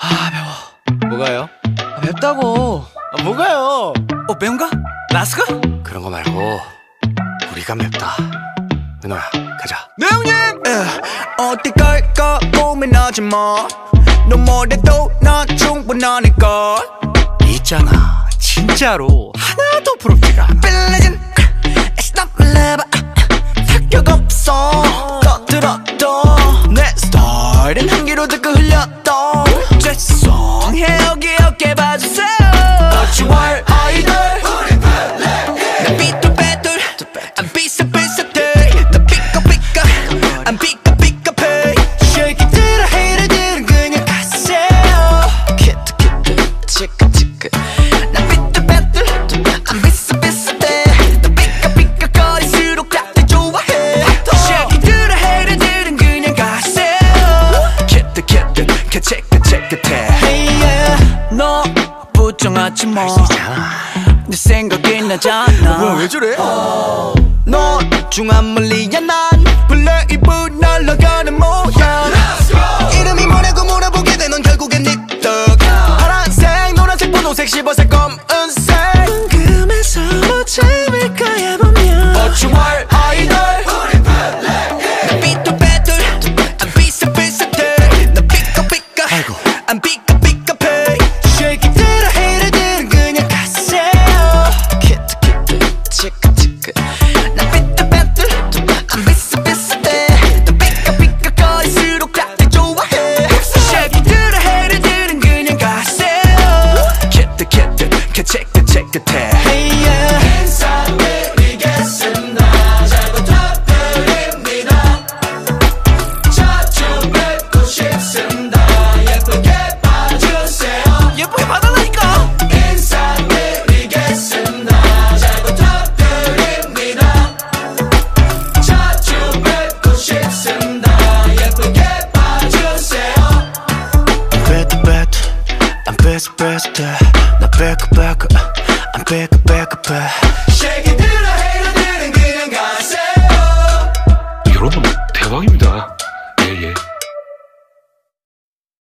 아 매워. 뭐가요? 아, 맵다고. 아, 뭐가요? 어 매운가? 라스가? 그런 거 말고 우리가 맵다. 은호야 가자. 네 형님 어디 갈까 고민하지 마너 뭐래도 난 충분하니까. 있잖아 진짜로 하나도 부럽지가 않아. 빌리진 It's not my level 타격 없어. 떠들어도 내 스타일은 한기로 듣고 흘렸던 10월 아이돌 나 삐뚤빼뚤 안 삐싹삐싹해 나 삐까삐까 안 삐까삐까해 Shake it till I hate it 그냥 가세요 키트 키트 치카 부정하지 마. 내 생각이 나잖아. 뭐야 왜 저래? 넌 중한 물리야 난 블레이브 날아가는 모양. 이름이 뭐라고 물어보게 되넌 결국엔 닉덕. 파란색 노란색 분홍색 씹어색 검은색. 궁금해서 뭐 참을까 해보면. 어찌월 아이돌. 나 삐뚤빼뚤 안 비슷비슷해 나 삐까삐까 안 삐까삐 press press 나 back back I'm back back back Shake it 들어 haters 그냥 가세요 여러분 대박입니다 예예 yeah, yeah.